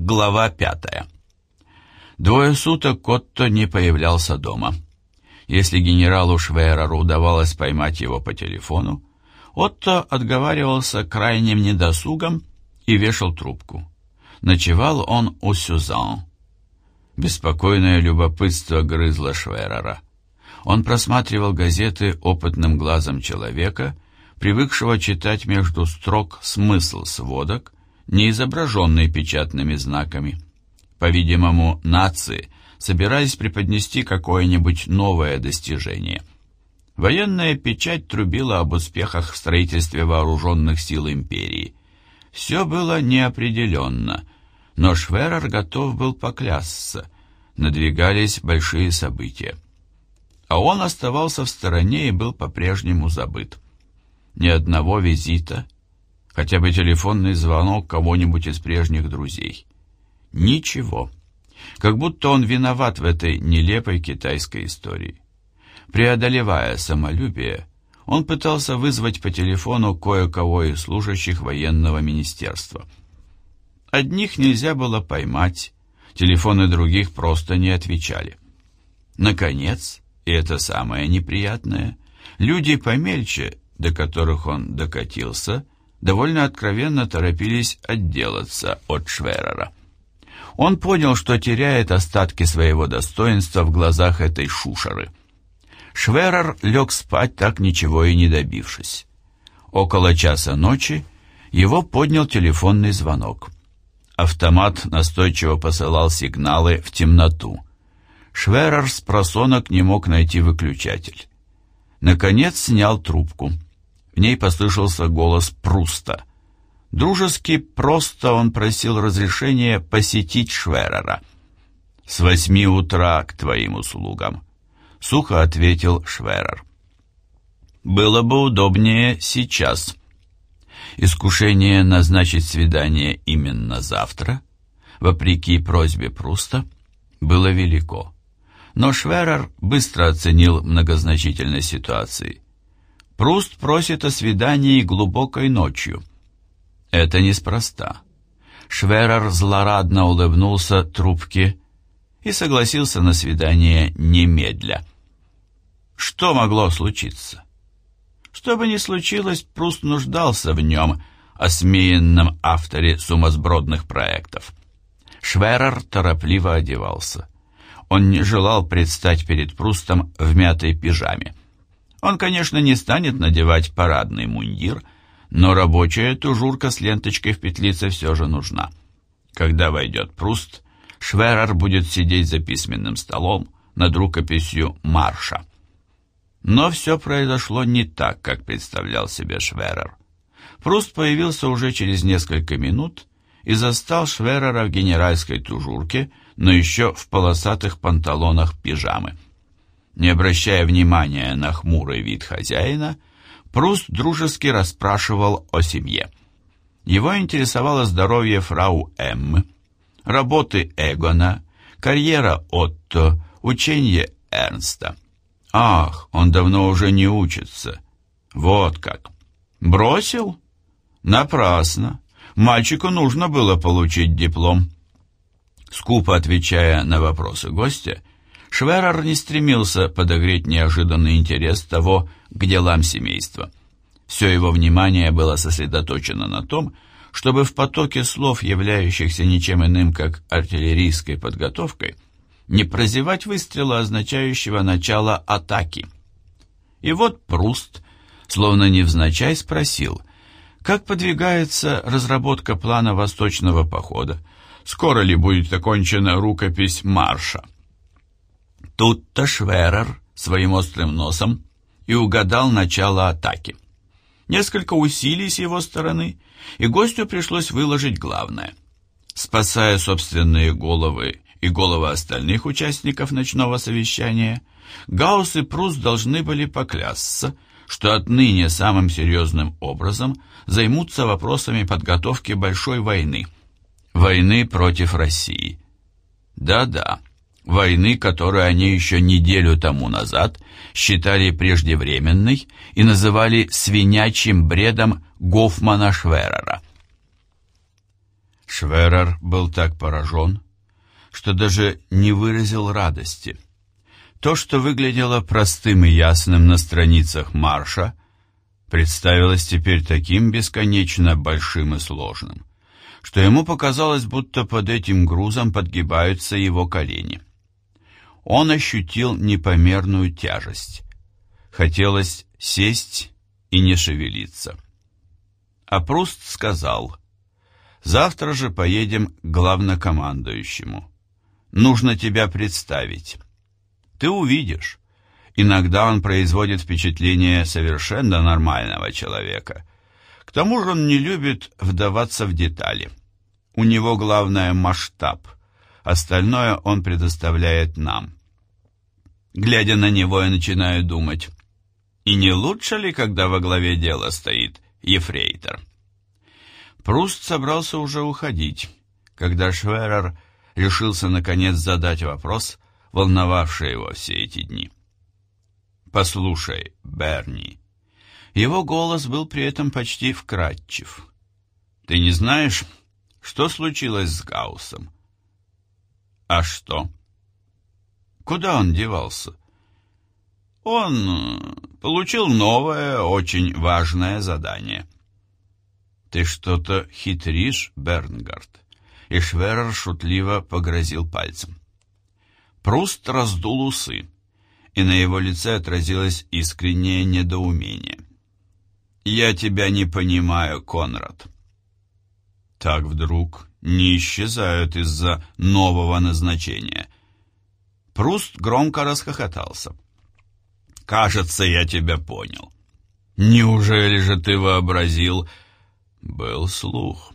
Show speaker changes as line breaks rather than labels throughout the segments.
Глава пятая. Двое суток Котто не появлялся дома. Если генералу Швереру удавалось поймать его по телефону, Отто отговаривался крайним недосугом и вешал трубку. Ночевал он у Сюзан. Беспокойное любопытство грызло Шверера. Он просматривал газеты опытным глазом человека, привыкшего читать между строк смысл сводок, не изображенный печатными знаками. По-видимому, нации собирались преподнести какое-нибудь новое достижение. Военная печать трубила об успехах в строительстве вооруженных сил империи. Все было неопределенно, но Шверер готов был поклясться. Надвигались большие события. А он оставался в стороне и был по-прежнему забыт. Ни одного визита — хотя бы телефонный звонок кого-нибудь из прежних друзей. Ничего. Как будто он виноват в этой нелепой китайской истории. Преодолевая самолюбие, он пытался вызвать по телефону кое-кого из служащих военного министерства. Одних нельзя было поймать, телефоны других просто не отвечали. Наконец, и это самое неприятное, люди помельче, до которых он докатился – довольно откровенно торопились отделаться от Шверера. Он понял, что теряет остатки своего достоинства в глазах этой шушеры. Шверер лег спать, так ничего и не добившись. Около часа ночи его поднял телефонный звонок. Автомат настойчиво посылал сигналы в темноту. Шверер с просонок не мог найти выключатель. Наконец снял трубку. В ней послышался голос Пруста. Дружески просто он просил разрешения посетить Шверера. «С восьми утра к твоим услугам», — сухо ответил Шверер. «Было бы удобнее сейчас». Искушение назначить свидание именно завтра, вопреки просьбе Пруста, было велико. Но Шверер быстро оценил многозначительность ситуации. Пруст просит о свидании глубокой ночью. Это неспроста. Шверер злорадно улыбнулся трубке и согласился на свидание немедля. Что могло случиться? Что бы ни случилось, Пруст нуждался в нем, осмеянном авторе сумасбродных проектов. Шверер торопливо одевался. Он не желал предстать перед Прустом в мятой пижаме. Он, конечно, не станет надевать парадный мундир, но рабочая тужурка с ленточкой в петлице все же нужна. Когда войдет Пруст, Шверер будет сидеть за письменным столом над рукописью «Марша». Но все произошло не так, как представлял себе Шверер. Пруст появился уже через несколько минут и застал Шверера в генеральской тужурке, но еще в полосатых панталонах пижамы. Не обращая внимания на хмурый вид хозяина, Пруст дружески расспрашивал о семье. Его интересовало здоровье фрау М, работы Эгона, карьера Отто, учение Эрнста. Ах, он давно уже не учится. Вот как. Бросил? Напрасно. Мальчику нужно было получить диплом. Скупо отвечая на вопросы гостя, Шверер не стремился подогреть неожиданный интерес того к делам семейства. Все его внимание было сосредоточено на том, чтобы в потоке слов, являющихся ничем иным, как артиллерийской подготовкой, не прозевать выстрела, означающего начало атаки. И вот Пруст, словно невзначай, спросил, как подвигается разработка плана восточного похода, скоро ли будет окончена рукопись марша. Тут-то Шверер своим острым носом и угадал начало атаки. Несколько усилий с его стороны, и гостю пришлось выложить главное. Спасая собственные головы и головы остальных участников ночного совещания, Гаусс и Прус должны были поклясться, что отныне самым серьезным образом займутся вопросами подготовки большой войны. Войны против России. Да-да, войны, которую они еще неделю тому назад считали преждевременной и называли свинячьим бредом Гофмана Шверера. Шверер был так поражен, что даже не выразил радости. То, что выглядело простым и ясным на страницах марша, представилось теперь таким бесконечно большим и сложным, что ему показалось, будто под этим грузом подгибаются его колени. Он ощутил непомерную тяжесть. Хотелось сесть и не шевелиться. А Пруст сказал, «Завтра же поедем к главнокомандующему. Нужно тебя представить. Ты увидишь. Иногда он производит впечатление совершенно нормального человека. К тому же он не любит вдаваться в детали. У него главное масштаб. Остальное он предоставляет нам. Глядя на него, я начинаю думать, и не лучше ли, когда во главе дела стоит ефрейтор? Пруст собрался уже уходить, когда Шверер решился наконец задать вопрос, волновавший его все эти дни. «Послушай, Берни». Его голос был при этом почти вкрадчив. «Ты не знаешь, что случилось с Гауссом?» «А что?» «Куда он девался?» «Он э, получил новое, очень важное задание». «Ты что-то хитришь, Бернгард?» И Шверер шутливо погрозил пальцем. Пруст раздул усы и на его лице отразилось искреннее недоумение. «Я тебя не понимаю, Конрад». Так вдруг не исчезают из-за нового назначения. Пруст громко расхохотался. «Кажется, я тебя понял. Неужели же ты вообразил...» Был слух.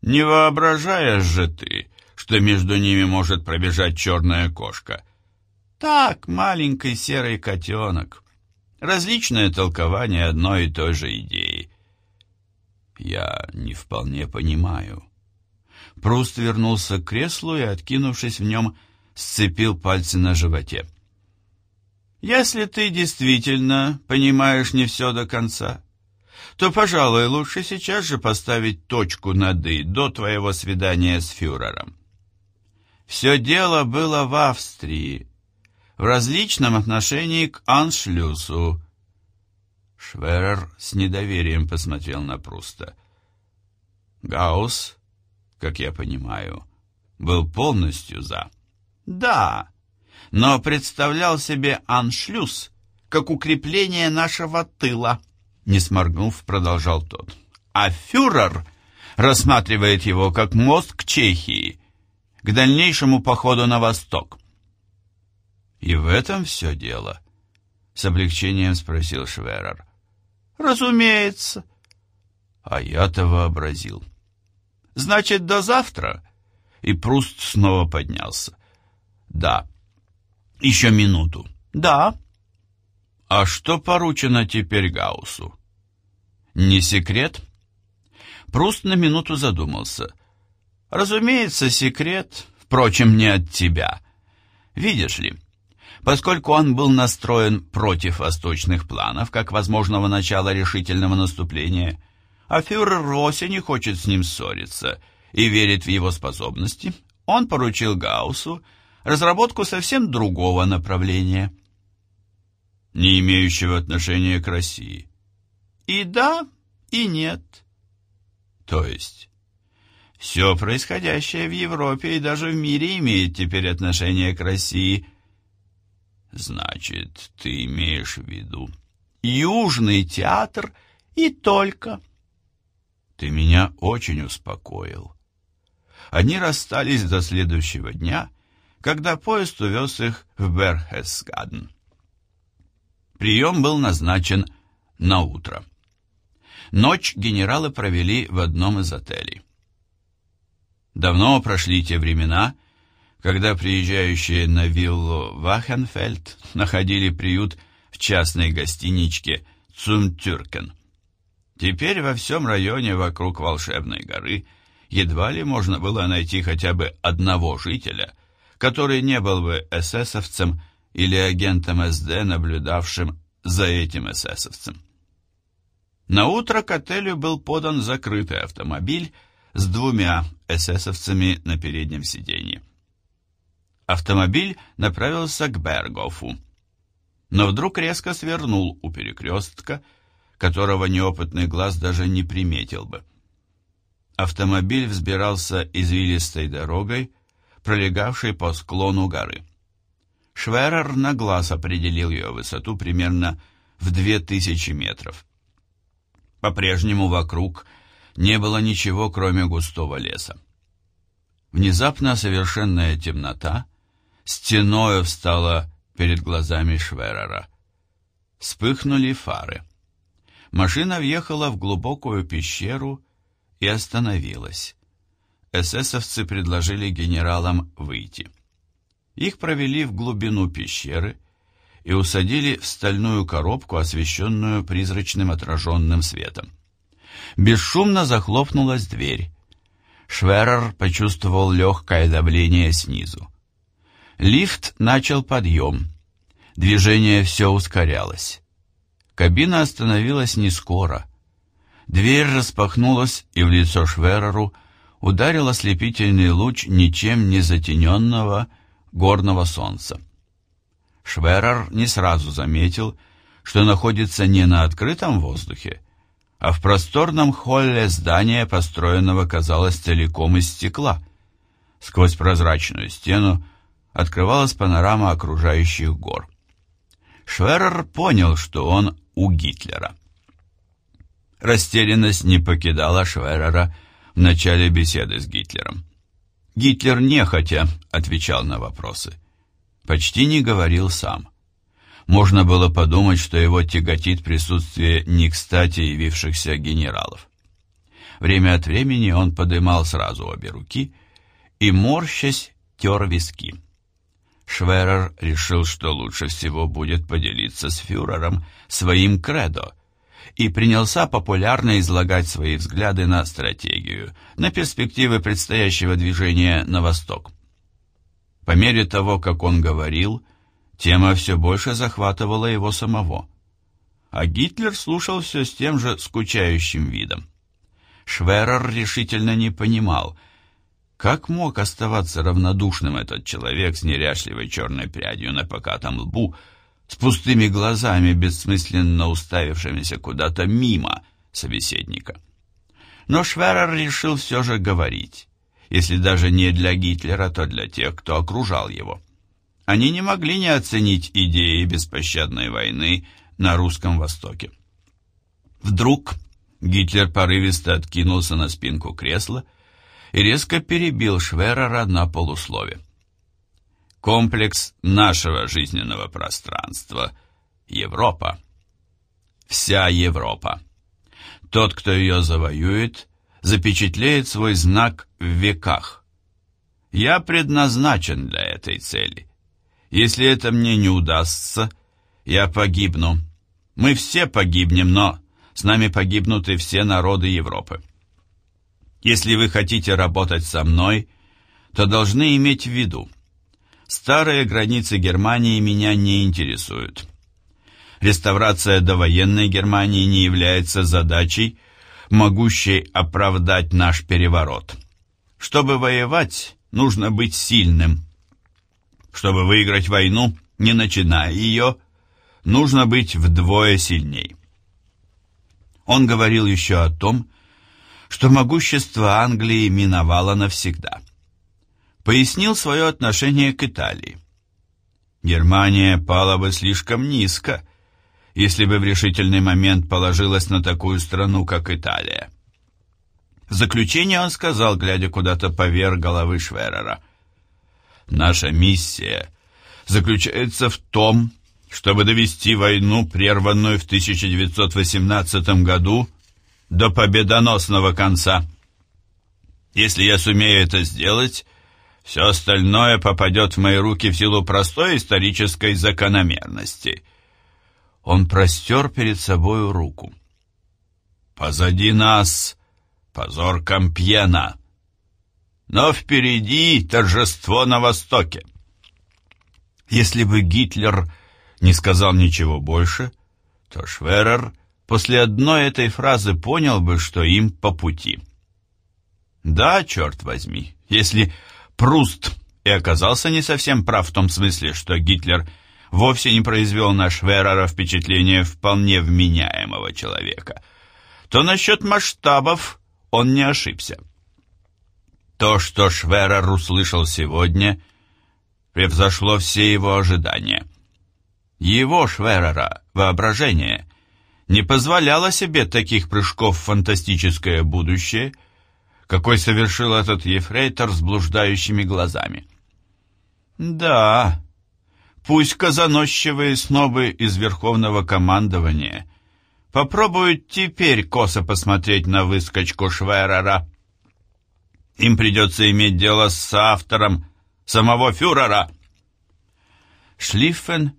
«Не воображаешь же ты, что между ними может пробежать черная кошка?» Так, маленький серый котенок. Различное толкование одной и той же идеи. Я не вполне понимаю. Пруст вернулся к креслу и, откинувшись в нем, сцепил пальцы на животе. Если ты действительно понимаешь не все до конца, то, пожалуй, лучше сейчас же поставить точку над «и» до твоего свидания с фюрером. Все дело было в Австрии, в различном отношении к аншлюсу. Шверер с недоверием посмотрел на Пруста. Гаус, как я понимаю, был полностью за. Да, но представлял себе аншлюс как укрепление нашего тыла, не сморгнув, продолжал тот. А фюрер рассматривает его как мост к Чехии, к дальнейшему походу на восток. «И в этом все дело?» — с облегчением спросил Шверер. «Разумеется». А я-то вообразил. «Значит, до завтра?» И Пруст снова поднялся. «Да». «Еще минуту». «Да». «А что поручено теперь Гауссу?» «Не секрет?» Пруст на минуту задумался. «Разумеется, секрет, впрочем, не от тебя. Видишь ли, Поскольку он был настроен против восточных планов, как возможного начала решительного наступления, а фюрер вовсе не хочет с ним ссориться и верит в его способности, он поручил Гауссу разработку совсем другого направления, не имеющего отношения к России. И да, и нет. То есть, все происходящее в Европе и даже в мире имеет теперь отношение к России – Значит, ты имеешь в виду Южный театр и только. Ты меня очень успокоил. Они расстались до следующего дня, когда поезд увез их в Берхесгаден. Прием был назначен на утро. Ночь генералы провели в одном из отелей. Давно прошли те времена, когда приезжающие на виллу Вахенфельд находили приют в частной гостиничке Цумтюркен. Теперь во всем районе вокруг волшебной горы едва ли можно было найти хотя бы одного жителя, который не был бы эсэсовцем или агентом СД, наблюдавшим за этим эсэсовцем. На утро к отелю был подан закрытый автомобиль с двумя эсэсовцами на переднем сиденье. Автомобиль направился к Бергофу, но вдруг резко свернул у перекрестка, которого неопытный глаз даже не приметил бы. Автомобиль взбирался извилистой дорогой, пролегавшей по склону горы. Шверер на глаз определил ее высоту примерно в две тысячи метров. По-прежнему вокруг не было ничего, кроме густого леса. Внезапно совершенная темнота стеною встала перед глазами Шверера. Вспыхнули фары. Машина въехала в глубокую пещеру и остановилась. Эсэсовцы предложили генералам выйти. Их провели в глубину пещеры и усадили в стальную коробку, освещенную призрачным отраженным светом. Бесшумно захлопнулась дверь. Шверер почувствовал легкое давление снизу. Лифт начал подъем. Движение все ускорялось. Кабина остановилась не скоро. Дверь распахнулась, и в лицо Швереру ударил ослепительный луч ничем не затененного горного солнца. Шверер не сразу заметил, что находится не на открытом воздухе, а в просторном холле здания, построенного, казалось, целиком из стекла. Сквозь прозрачную стену открывалась панорама окружающих гор. Шверер понял, что он у Гитлера. Растерянность не покидала Шверера в начале беседы с Гитлером. Гитлер нехотя отвечал на вопросы. Почти не говорил сам. Можно было подумать, что его тяготит присутствие не кстати явившихся генералов. Время от времени он подымал сразу обе руки и, морщась, тер виски. Шверер решил, что лучше всего будет поделиться с фюрером своим кредо, и принялся популярно излагать свои взгляды на стратегию, на перспективы предстоящего движения на восток. По мере того, как он говорил, тема все больше захватывала его самого. А Гитлер слушал все с тем же скучающим видом. Шверер решительно не понимал, как мог оставаться равнодушным этот человек с неряшливой черной прядью на покатом лбу, с пустыми глазами, бессмысленно уставившимися куда-то мимо собеседника. Но Шверер решил все же говорить, если даже не для Гитлера, то для тех, кто окружал его. Они не могли не оценить идеи беспощадной войны на Русском Востоке. Вдруг Гитлер порывисто откинулся на спинку кресла и резко перебил Шверера на полуслове комплекс нашего жизненного пространства – Европа. Вся Европа. Тот, кто ее завоюет, запечатлеет свой знак в веках. Я предназначен для этой цели. Если это мне не удастся, я погибну. Мы все погибнем, но с нами погибнут и все народы Европы. Если вы хотите работать со мной, то должны иметь в виду – Старые границы Германии меня не интересуют. Реставрация довоенной Германии не является задачей, могущей оправдать наш переворот. Чтобы воевать, нужно быть сильным. Чтобы выиграть войну, не начиная ее, нужно быть вдвое сильней. Он говорил еще о том, что могущество Англии миновало навсегда – пояснил свое отношение к Италии. Германия пала бы слишком низко, если бы в решительный момент положилась на такую страну, как Италия. В заключение он сказал, глядя куда-то поверх головы Шверера, «Наша миссия заключается в том, чтобы довести войну, прерванную в 1918 году, до победоносного конца. Если я сумею это сделать, все остальное попадет в мои руки в силу простой исторической закономерности. Он простер перед собою руку. Позади нас позор Кампьена, но впереди торжество на Востоке. Если бы Гитлер не сказал ничего больше, то Шверер после одной этой фразы понял бы, что им по пути. Да, черт возьми, если Пруст и оказался не совсем прав в том смысле, что Гитлер вовсе не произвел на Шверера впечатление вполне вменяемого человека, то насчет масштабов он не ошибся. То, что Шверер услышал сегодня, превзошло все его ожидания. Его, Шверера, воображение не позволяло себе таких прыжков в фантастическое будущее, какой совершил этот ефрейтор с блуждающими глазами. Да, пусть-ка заносчивые снобы из Верховного командования попробуют теперь косо посмотреть на выскочку Шверера. Им придется иметь дело с автором самого фюрера. Шлиффен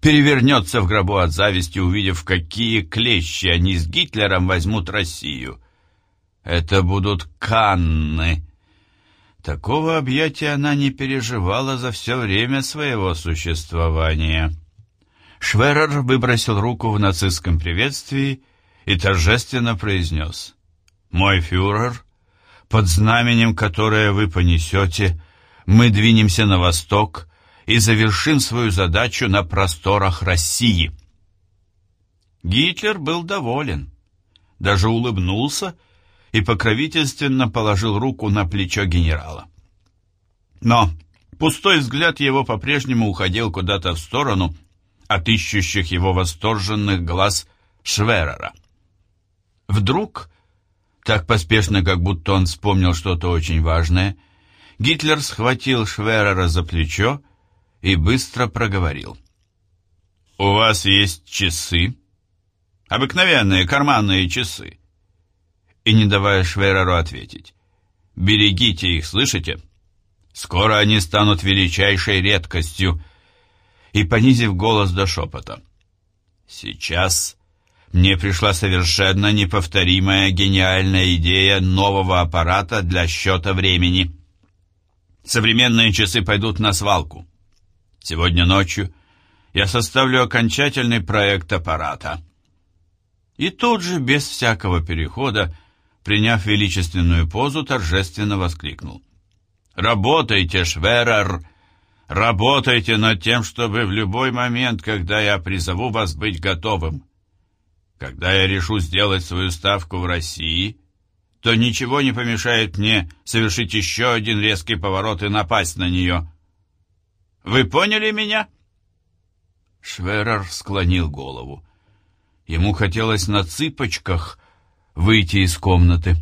перевернется в гробу от зависти, увидев, какие клещи они с Гитлером возьмут Россию. Это будут Канны. Такого объятия она не переживала за все время своего существования. Шверер выбросил руку в нацистском приветствии и торжественно произнес «Мой фюрер, под знаменем, которое вы понесете, мы двинемся на восток и завершим свою задачу на просторах России». Гитлер был доволен, даже улыбнулся и покровительственно положил руку на плечо генерала. Но пустой взгляд его по-прежнему уходил куда-то в сторону от ищущих его восторженных глаз Шверера. Вдруг, так поспешно, как будто он вспомнил что-то очень важное, Гитлер схватил Шверера за плечо и быстро проговорил. «У вас есть часы? Обыкновенные карманные часы и не давая Швереру ответить. «Берегите их, слышите? Скоро они станут величайшей редкостью». И, понизив голос до шепота. «Сейчас мне пришла совершенно неповторимая гениальная идея нового аппарата для счета времени. Современные часы пойдут на свалку. Сегодня ночью я составлю окончательный проект аппарата». И тут же, без всякого перехода, приняв величественную позу, торжественно воскликнул. «Работайте, Шверер! Работайте над тем, чтобы в любой момент, когда я призову вас быть готовым. Когда я решу сделать свою ставку в России, то ничего не помешает мне совершить еще один резкий поворот и напасть на нее. Вы поняли меня?» Шверер склонил голову. Ему хотелось на цыпочках выйти из комнаты.